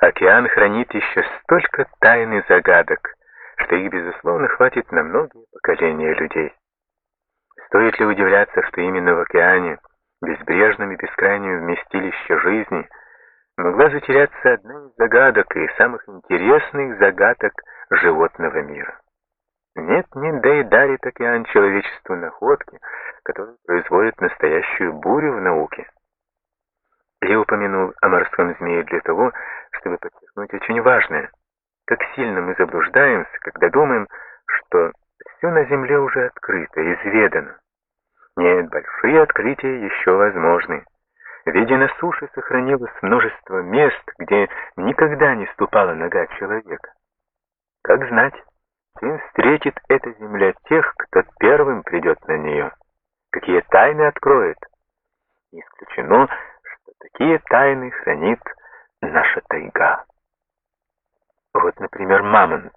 Океан хранит еще столько тайн и загадок, что их, безусловно, хватит на многие поколения людей. Стоит ли удивляться, что именно в океане, безбрежном и бескрайнем вместилище жизни, могла затеряться одна из загадок и самых интересных загадок животного мира? Нет-нет, да и дарит океан человечеству находки, которые производят настоящую бурю в науке. Я упомянул о морском змее для того, чтобы подчеркнуть очень важное. Как сильно мы заблуждаемся, когда думаем, что все на Земле уже открыто, изведано. Нет, большие открытия еще возможны. Ведь и на суше сохранилось множество мест, где никогда не ступала нога человека. Как знать, чем встретит эта земля тех, кто первым придет на нее? Какие тайны откроет? Не исключено, что такие тайны хранит наша тайга. Вот, например, мамонт.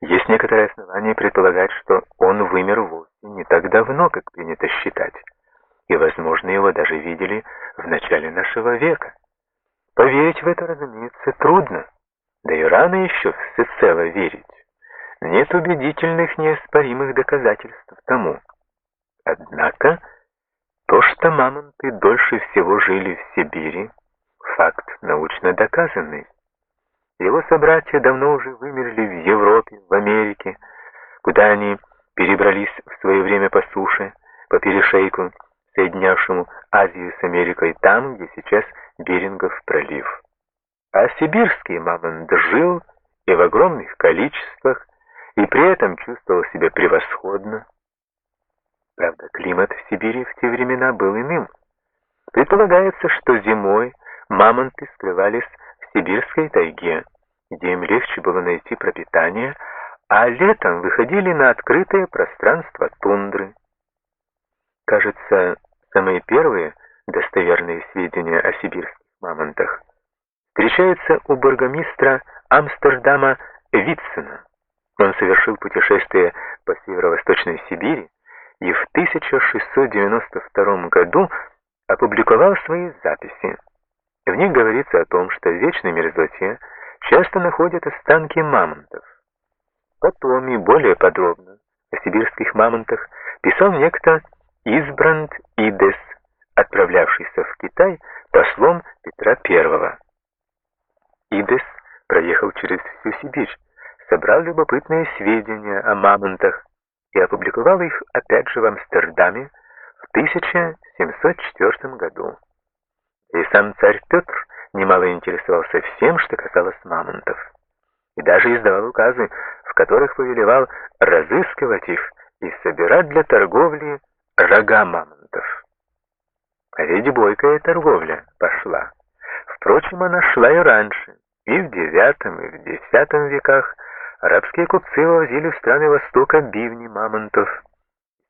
Есть некоторые основания предполагать, что он вымер вовсе не так давно, как принято считать. И, возможно, его даже видели в начале нашего века. Поверить в это, разумеется, трудно. Да и рано еще всецело верить. Нет убедительных неоспоримых доказательств тому. Однако, то, что мамонты дольше всего жили в Сибири, факт научно доказанный. Его собратья давно уже вымерли в Европе, в Америке, куда они перебрались в свое время по суше, по перешейку, соединявшему Азию с Америкой, там, где сейчас Берингов пролив. А сибирский мамонт жил и в огромных количествах, и при этом чувствовал себя превосходно. Правда, климат в Сибири в те времена был иным. Предполагается, что зимой мамонты скрывались в сибирской тайге, где им легче было найти пропитание, а летом выходили на открытое пространство тундры. Кажется, самые первые достоверные сведения о сибирских мамонтах встречаются у бургомистра Амстердама Витсена. Он совершил путешествие по северо-восточной Сибири и в 1692 году опубликовал свои записи. В них говорится о том, что в вечной мерзлоте часто находят останки мамонтов. Потом и более подробно о сибирских мамонтах писал некто Избранд Идес, отправлявшийся в Китай послом Петра I. Идес проехал через всю Сибирь, собрал любопытные сведения о мамонтах и опубликовал их опять же в Амстердаме в 1704 году. И сам царь Петр немало интересовался всем, что касалось мамонтов, и даже издавал указы, в которых повелевал разыскивать их и собирать для торговли рога мамонтов. А ведь бойкая торговля пошла. Впрочем, она шла и раньше, и в девятом, и в десятом веках, Арабские купцы возили в страны Востока бивни мамонтов.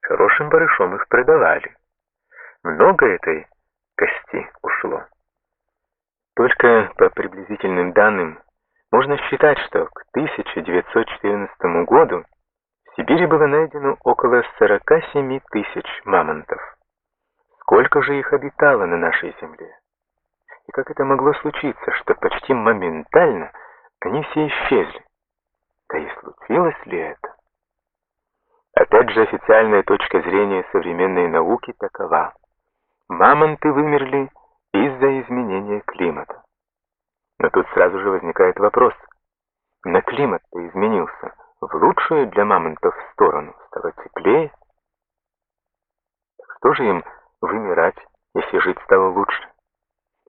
Хорошим барышом их продавали. Много этой кости ушло. Только по приблизительным данным можно считать, что к 1914 году в Сибири было найдено около 47 тысяч мамонтов. Сколько же их обитало на нашей земле? И как это могло случиться, что почти моментально они все исчезли? Случилось ли это? Опять же, официальная точка зрения современной науки такова. Мамонты вымерли из-за изменения климата. Но тут сразу же возникает вопрос. На климат-то изменился в лучшую для мамонтов сторону. Стало теплее. Что же им вымирать, если жить стало лучше?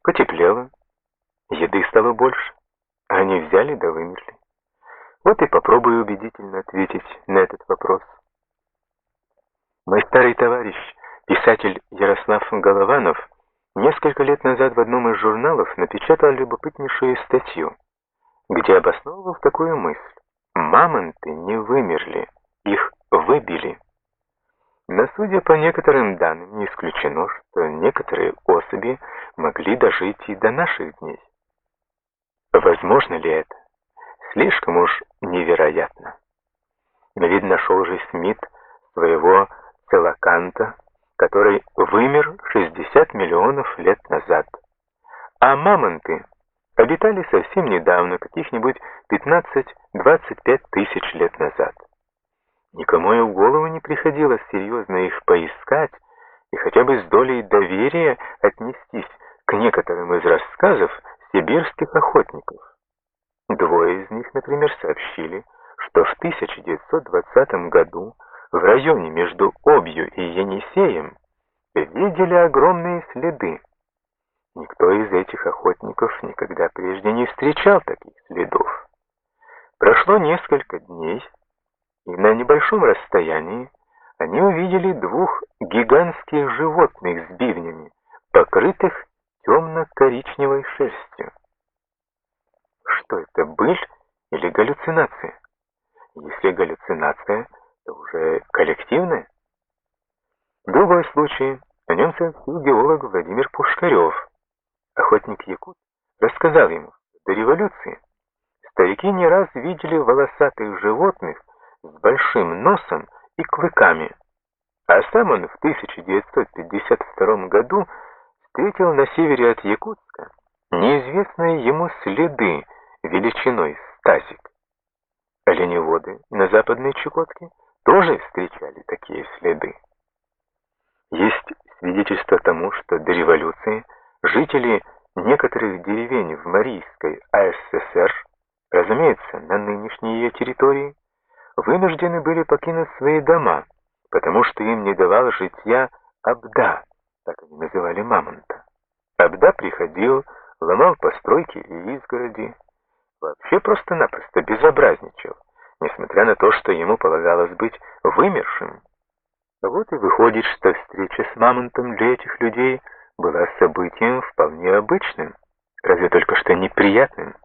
Потеплело, еды стало больше, а они взяли да вымерли. Вот и попробую убедительно ответить на этот вопрос. Мой старый товарищ, писатель Ярослав Голованов, несколько лет назад в одном из журналов напечатал любопытнейшую статью, где обосновывал такую мысль. Мамонты не вымерли, их выбили. Но судя по некоторым данным, не исключено, что некоторые особи могли дожить и до наших дней. Возможно ли это? Слишком уж невероятно. Но ведь нашел же Смит своего целоканта, который вымер 60 миллионов лет назад. А мамонты обитали совсем недавно, каких-нибудь 15-25 тысяч лет назад. Никому и в голову не приходилось серьезно их поискать и хотя бы с долей доверия отнестись к некоторым из рассказов сибирских охотников. Двое из них, например, сообщили, что в 1920 году в районе между Обью и Енисеем видели огромные следы. Никто из этих охотников никогда прежде не встречал таких следов. Прошло несколько дней, и на небольшом расстоянии они увидели двух гигантских животных с бивнями, покрытых темно-коричневой шерстью. Что это, быль или галлюцинация? Если галлюцинация, то уже коллективная. Другой случай, о нем сообщил геолог Владимир Пушкарев. Охотник Якут рассказал ему, до революции старики не раз видели волосатых животных с большим носом и клыками, а сам он в 1952 году встретил на севере от Якутска неизвестные ему следы величиной стазик. Оленеводы на западной Чукотке тоже встречали такие следы. Есть свидетельство тому, что до революции жители некоторых деревень в Марийской АССР, разумеется, на нынешней ее территории, вынуждены были покинуть свои дома, потому что им не давал житья Абда, так они называли мамонта. Абда приходил, ломал постройки и изгороди, вообще просто-напросто безобразничал, несмотря на то, что ему полагалось быть вымершим. Вот и выходит, что встреча с мамонтом для этих людей была событием вполне обычным, разве только что неприятным.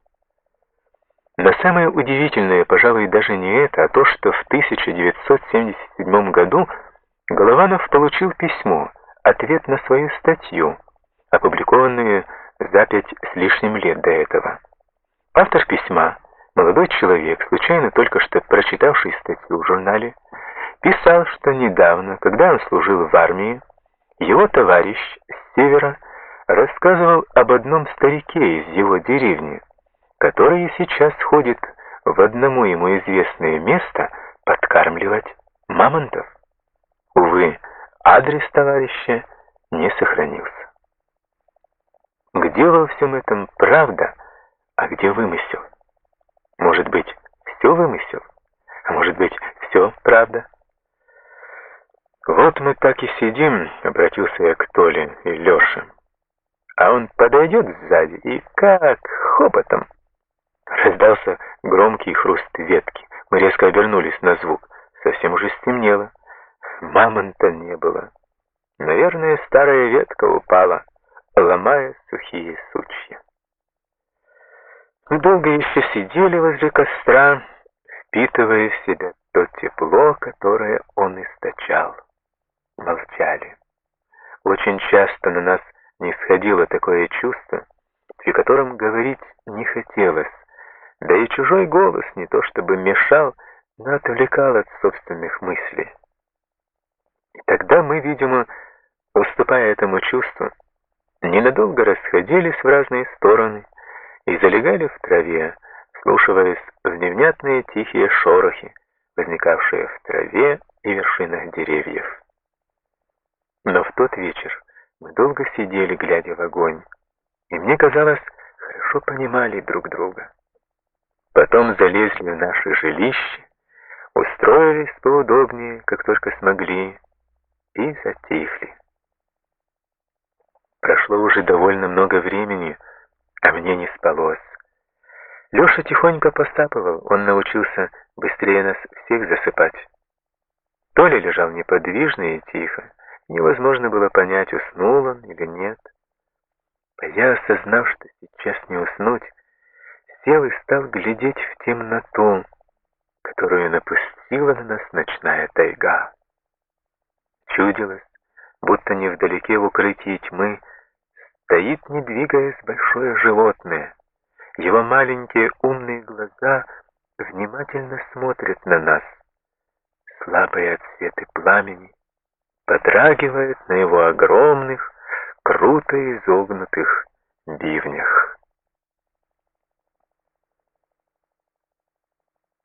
Но самое удивительное, пожалуй, даже не это, а то, что в 1977 году Голованов получил письмо, ответ на свою статью, опубликованную за пять с лишним лет до этого. Автор письма, молодой человек, случайно только что прочитавший статью в журнале, писал, что недавно, когда он служил в армии, его товарищ с севера рассказывал об одном старике из его деревни, который сейчас ходит в одному ему известное место подкармливать мамонтов. Увы, адрес товарища не сохранился. Где во всем этом правда, а где вымысел? Может быть, все вымысел, а может быть, все правда? «Вот мы так и сидим», — обратился я к Толе и Леше. А он подойдет сзади и как хопотом. Раздался громкий хруст ветки. Мы резко обернулись на звук. Совсем уже стемнело. Мамонта не было. Наверное, старая ветка упала, ломая сухие сучья. Мы долго еще сидели возле костра, впитывая в себя то тепло, которое он источал молчали. Очень часто на нас не сходило такое чувство, при котором говорить не хотелось, да и чужой голос не то чтобы мешал, но отвлекал от собственных мыслей. И тогда мы, видимо, уступая этому чувству, ненадолго расходились в разные стороны и залегали в траве, слушаясь в невнятные тихие шорохи, возникавшие в траве и вершинах деревьев. Но в тот вечер мы долго сидели, глядя в огонь, и мне казалось, хорошо понимали друг друга. Потом залезли в наше жилище, устроились поудобнее, как только смогли, и затихли. Прошло уже довольно много времени, а мне не спалось. Леша тихонько посапывал, он научился быстрее нас всех засыпать. Толя лежал неподвижно и тихо. Невозможно было понять, уснул он или нет. А я, осознав, что сейчас не уснуть, сел и стал глядеть Его маленькие умные глаза внимательно смотрят на нас. Слабые отсветы пламени подрагивает на его огромных, круто изогнутых бивнях.